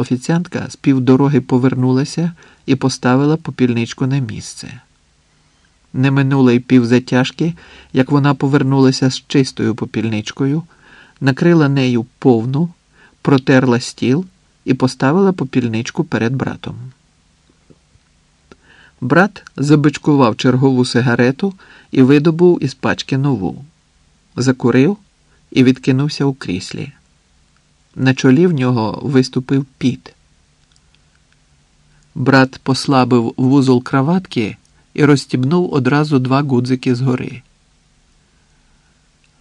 Офіціантка з півдороги повернулася і поставила попільничку на місце. Не минуло й півзатяжки, як вона повернулася з чистою попільничкою, накрила нею повну, протерла стіл і поставила попільничку перед братом. Брат забичкував чергову сигарету і видобув із пачки нову. Закурив і відкинувся у кріслі. На чолі в нього виступив піт. Брат послабив вузол краватки і розстібнув одразу два гудзики згори.